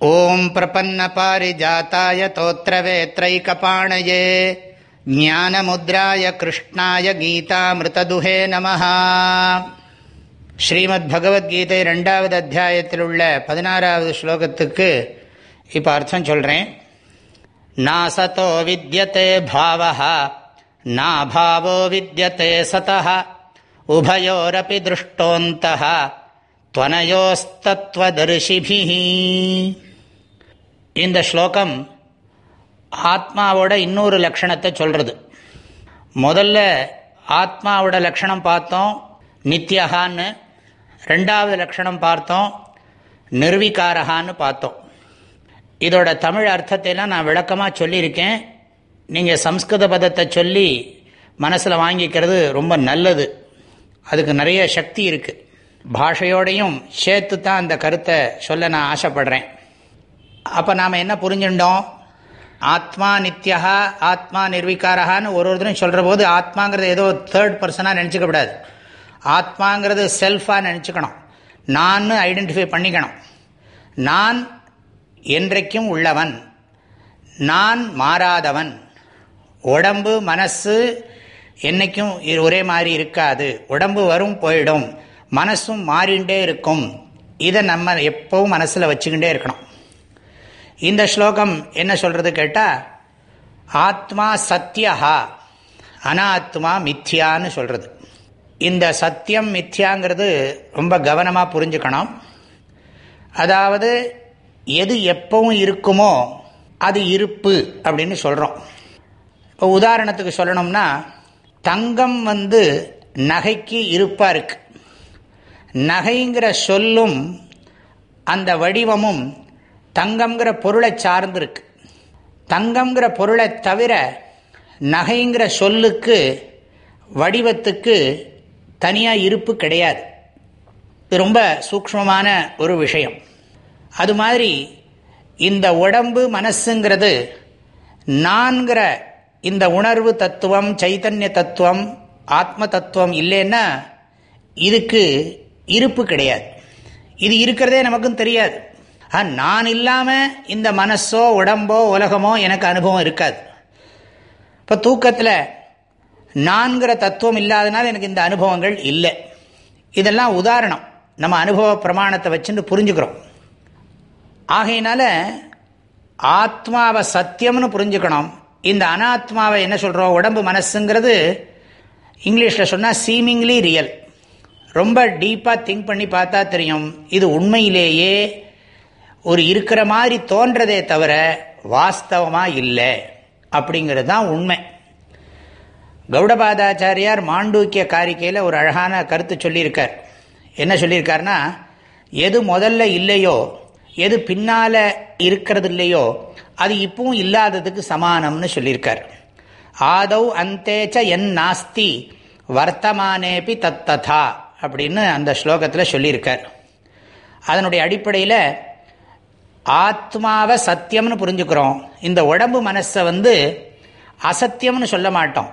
ॐ प्रपन्नपारिजाताय तोत्रवेत्रैकपाणये ज्ञानमुद्राय कृष्णाय கீதாமிருததுஹே நமः ஸ்ரீமத் பகவத்கீதை ரெண்டாவது அத்தியாயத்தில் உள்ள பதினாறாவது ஸ்லோகத்துக்கு இப்போ அர்த்தம் சொல்கிறேன் நாசத்தோ வித்தியதே பாவः நாபாவோ வித்தியதே சதः உபயோரப்பி திருஷ்டோந்தः துவனயோஸ்தத்வதர்ஷிபிஹி இந்த ஸ்லோகம் ஆத்மாவோட இன்னொரு லக்ஷணத்தை சொல்கிறது முதல்ல ஆத்மாவோட லக்ஷணம் பார்த்தோம் நித்யகான்னு ரெண்டாவது லக்ஷணம் பார்த்தோம் நிர்வீகாரகான்னு பார்த்தோம். இதோட தமிழ் அர்த்தத்தைலாம் நான் விளக்கமாக சொல்லியிருக்கேன். நீங்கள் சம்ஸ்கிருத பதத்தை சொல்லி மனசில் வாங்கிக்கிறது ரொம்ப நல்லது. அதுக்கு நிறைய சக்தி இருக்குது பாஷையோடையும் சேர்த்து தான் அந்த கருத்தை சொல்ல நான் ஆசைப்படுறேன். அப்போ நாம் என்ன புரிஞ்சுட்டோம்? ஆத்மா நித்யா ஆத்மா நிர்வீக்காரகான்னு ஒரு ஒருத்தரும் சொல்கிற போது ஆத்மாங்கிறது ஏதோ தேர்ட் பர்சனாக நினச்சிக்கப்படாது ஆத்மாங்கிறது செல்ஃபாக நினச்சிக்கணும். நான் ஐடென்டிஃபை பண்ணிக்கணும். நான் என்றைக்கும் உள்ளவன். நான் மாறாதவன். உடம்பு மனசு என்றைக்கும் ஒரே மாதிரி இருக்காது. உடம்பு வரும் போயிடும். மனசும் மாறிண்டே இருக்கும். இதை நம்ம எப்பவும் மனசில் வச்சுக்கிட்டே இருக்கணும். இந்த ஸ்லோகம் என்ன சொல்கிறது கேட்டால் ஆத்மா சத்தியஹா அனாத்மா மித்யான்னு சொல்கிறது இந்த சத்தியம் மித்யாங்கிறது ரொம்ப கவனமாக புரிஞ்சுக்கணும். அதாவது எது எப்பவும் இருக்குமோ அது இருப்பு அப்படின்னு சொல்கிறோம் இப்போ உதாரணத்துக்கு சொல்லணும்னா தங்கம் வந்து நகைக்கு இருப்பாக இருக்குது நகைங்கிற சொல்லும் அந்த வடிவமும் தங்கம்ங்கிற பொருளை சார்ந்திருக்கு. தங்கம்ங்கிற பொருளை தவிர நகைங்கிற சொல்லுக்கு வடிவத்துக்கு தனியாக இருப்பு கிடையாது. இது ரொம்ப சூக்மமான ஒரு விஷயம். அது மாதிரி இந்த உடம்பு மனசுங்கிறது நான்கிற இந்த உணர்வு தத்துவம் சைத்தன்ய தத்துவம் ஆத்ம தத்துவம் இல்லைன்னா இதுக்கு இருப்பு கிடையாது. இது இருக்கிறதே நமக்கும் தெரியாது. நான் இல்லாமல் இந்த மனசோ உடம்போ உலகமோ எனக்கு அனுபவம் இருக்காது. இப்போ தூக்கத்தில் நான்கிற தத்துவம் இல்லாதனால எனக்கு இந்த அனுபவங்கள் இல்லை. இதெல்லாம் உதாரணம். நம்ம அனுபவ பிரமாணத்தை வச்சுட்டு புரிஞ்சுக்கிறோம். ஆகையினால ஆத்மாவை சத்தியம்னு புரிஞ்சுக்கணும். இந்த அனாத்மாவை என்ன சொல்கிறோம் உடம்பு மனசுங்கிறது இங்கிலீஷில் சொன்னால் சீமிங்லி ரியல் ரொம்ப டீப்பாக திங்க் பண்ணி பார்த்தா தெரியும். இது உண்மையிலேயே ஒரு இருக்கிற மாதிரி தோன்றதே தவிர வாஸ்தவமாக இல்லை. அப்படிங்கிறது தான் உண்மை. கௌடபாதாச்சாரியார் மாண்டூக்கிய காரிக்கையில் ஒரு அழகான கருத்து சொல்லியிருக்கார். என்ன சொல்லியிருக்காருன்னா எது முதல்ல இல்லையோ எது பின்னால் இருக்கிறது இல்லையோ அது இப்பவும் இல்லாததுக்கு சமானம்னு சொல்லியிருக்கார். ஆதவ் அந்தேச்ச என் நாஸ்தி வர்த்தமானேபி தத்ததா அப்படின்னு அந்த ஸ்லோகத்தில் சொல்லியிருக்கார். அதனுடைய அடிப்படையில் ஆத்மாவை சத்தியம்னு புரிஞ்சுக்கிறோம். இந்த உடம்பு மனசை வந்து அசத்தியம்னு சொல்ல மாட்டோம்.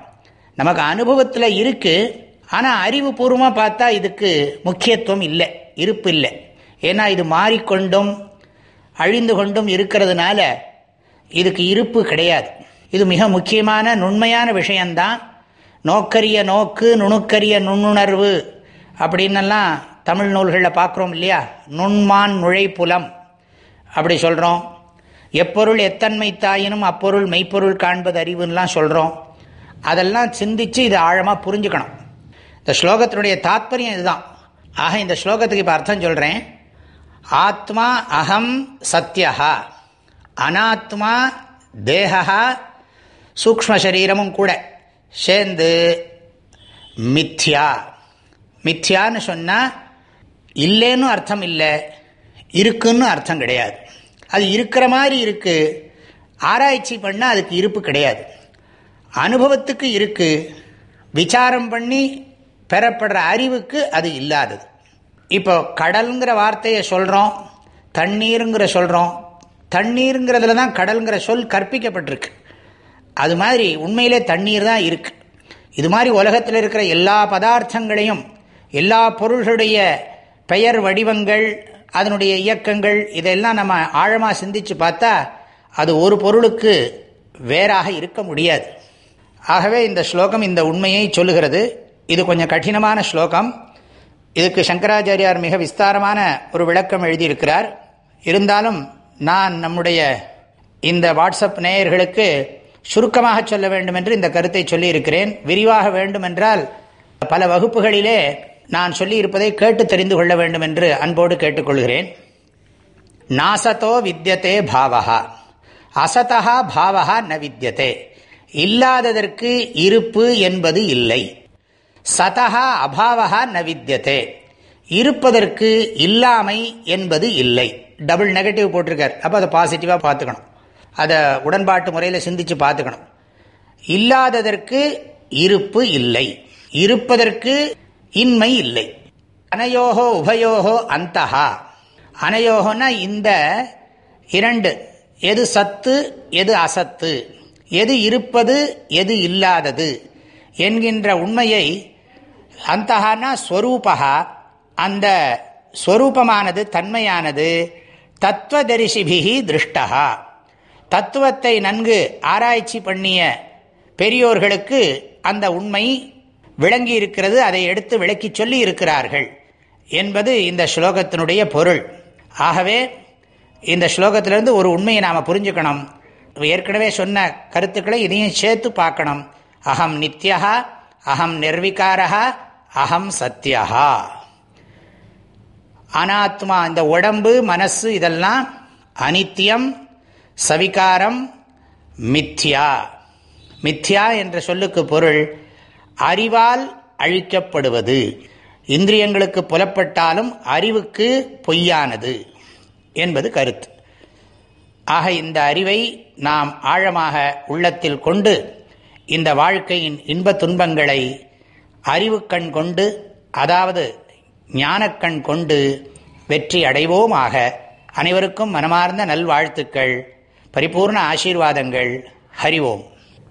நமக்கு அனுபவத்தில் இருக்குது ஆனால் அறிவுபூர்வமாக பார்த்தா இதுக்கு முக்கியத்துவம் இல்லை இருப்பு இல்லை. ஏன்னா இது மாறிக்கொண்டும் அழிந்து கொண்டும் இருக்கிறதுனால இதுக்கு இருப்பு கிடையாது. இது மிக முக்கியமான நுண்மையான விஷயந்தான் நோக்கரிய நோக்கு நுணுக்கரிய நுண்ணுணர்வு அப்படின்னெல்லாம் தமிழ் நூல்களில் பார்க்குறோம் இல்லையா? நுண்மான் நுழைப்புலம். அப்படி சொல்கிறோம் எப்பொருள் எத்தன்மை தாயினும் அப்பொருள் மெய்ப்பொருள் காண்பது அறிவுன்னெலாம் சொல்கிறோம் அதெல்லாம் சிந்தித்து இதை ஆழமாக புரிஞ்சுக்கணும். இந்த ஸ்லோகத்தினுடைய தாத்பரியம் இதுதான். ஆக இந்த ஸ்லோகத்துக்கு இப்போ அர்த்தம் சொல்கிறேன் ஆத்மா அகம் சத்தியா அனாத்மா தேகா சூக்ம சரீரமும் கூட சேர்ந்து மித்யா. மித்யான்னு சொன்னால் இல்லைன்னு அர்த்தம் இல்லை இருக்குன்னு அர்த்தம் கிடையாது. அது இருக்கிற மாதிரி இருக்குது ஆராய்ச்சி பண்ணால் அதுக்கு இருப்பு கிடையாது. அனுபவத்துக்கு இருக்குது விசாரம் பண்ணி பெறப்படுற அறிவுக்கு அது இல்லாதது. இப்போ கடலுங்கிற வார்த்தையை சொல்கிறோம் தண்ணீருங்கிற சொல்கிறோம் தண்ணீருங்கிறதுல தான் கடலுங்கிற சொல் கற்பிக்கப்பட்டிருக்கு. அது மாதிரி உண்மையிலே தண்ணீர் தான் இருக்குது இது மாதிரி உலகத்தில் இருக்கிற எல்லா பதார்த்தங்களையும் எல்லா பொருள்களுடைய பெயர் வடிவங்கள் அதனுடைய இயக்கங்கள் இதெல்லாம் நம்ம ஆழமாக சிந்திச்சு பார்த்தா அது ஒரு பொருளுக்கு வேறாக இருக்க முடியாது. ஆகவே இந்த ஸ்லோகம் இந்த உண்மையை சொல்லுகிறது. இது கொஞ்சம் கடினமான ஸ்லோகம். இதுக்கு சங்கராச்சாரியார் மிக விஸ்தாரமான ஒரு விளக்கம் எழுதியிருக்கிறார். இருந்தாலும் நான் நம்முடைய இந்த வாட்ஸ்அப் நேயர்களுக்கு சுருக்கமாக சொல்ல வேண்டும் என்று இந்த கருத்தை சொல்லியிருக்கிறேன். விரிவாக வேண்டுமென்றால் பல வகுப்புகளிலே நான் சொல்லியிருப்பதை கேட்டு தெரிந்து கொள்ள வேண்டும் என்று அன்போடு கேட்டுக்கொள்கிறேன். நாசத்தோ வித்தியதே பாவகா அசதா பாவகா ந வித்தியதே. இல்லாததற்கு இருப்பு என்பது இல்லை. சதகா அபாவகா ந வித்தியதே. இருப்பதற்கு இல்லாமை என்பது இல்லை. டபுள் நெகட்டிவ் போட்டிருக்கார். அப்போ அதை பாசிட்டிவாக பார்த்துக்கணும். அதை உடன்பாட்டு முறையில் சிந்தித்து பார்த்துக்கணும். இல்லாததற்கு இருப்பு இல்லை. இருப்பதற்கு இன்மை இல்லை. அனையோகோ உபயோகோ அந்தஹா. அனையோகோனா இந்த இரண்டு. எது சத்து எது அசத்து. எது இருப்பது எது இல்லாதது என்கின்ற உண்மையை அந்தஹானா ஸ்வரூபகா அந்த ஸ்வரூபமானது தன்மையானது தத்துவதரிசிபிகி திருஷ்டகா தத்துவத்தை நன்கு ஆராய்ச்சி பண்ணிய பெரியோர்களுக்கு அந்த உண்மை விளங்கி இருக்கிறது அதை எடுத்து விளக்கி சொல்லி இருக்கிறார்கள் என்பது இந்த ஸ்லோகத்தினுடைய பொருள். ஆகவே இந்த ஸ்லோகத்திலிருந்து ஒரு உண்மையை நாம் புரிஞ்சுக்கணும். ஏற்கனவே சொன்ன கருத்துக்களை இதையும் சேர்த்து பார்க்கணும். அகம் நித்யா அகம் நிர்விகாரா அகம் சத்யா அனாத்மா இந்த உடம்பு மனசு இதெல்லாம் அனித்தியம் சவிகாரம் மித்யா. மித்யா என்ற சொல்லுக்கு பொருள் அறிவால் அழிக்கப்படுவது. இந்திரியங்களுக்கு புலப்பட்டாலும் அறிவுக்கு பொய்யானது என்பது கருத்து. ஆக இந்த அறிவை நாம் ஆழமாக உள்ளத்தில் கொண்டு இந்த வாழ்க்கையின் இன்ப துன்பங்களை அறிவுக்கண் கொண்டு அதாவது ஞானக்கண் கொண்டு வெற்றி அடைவோமாக. அனைவருக்கும் மனமார்ந்த நல்வாழ்த்துக்கள் பரிபூர்ண ஆசீர்வாதங்கள். ஹரிவோம்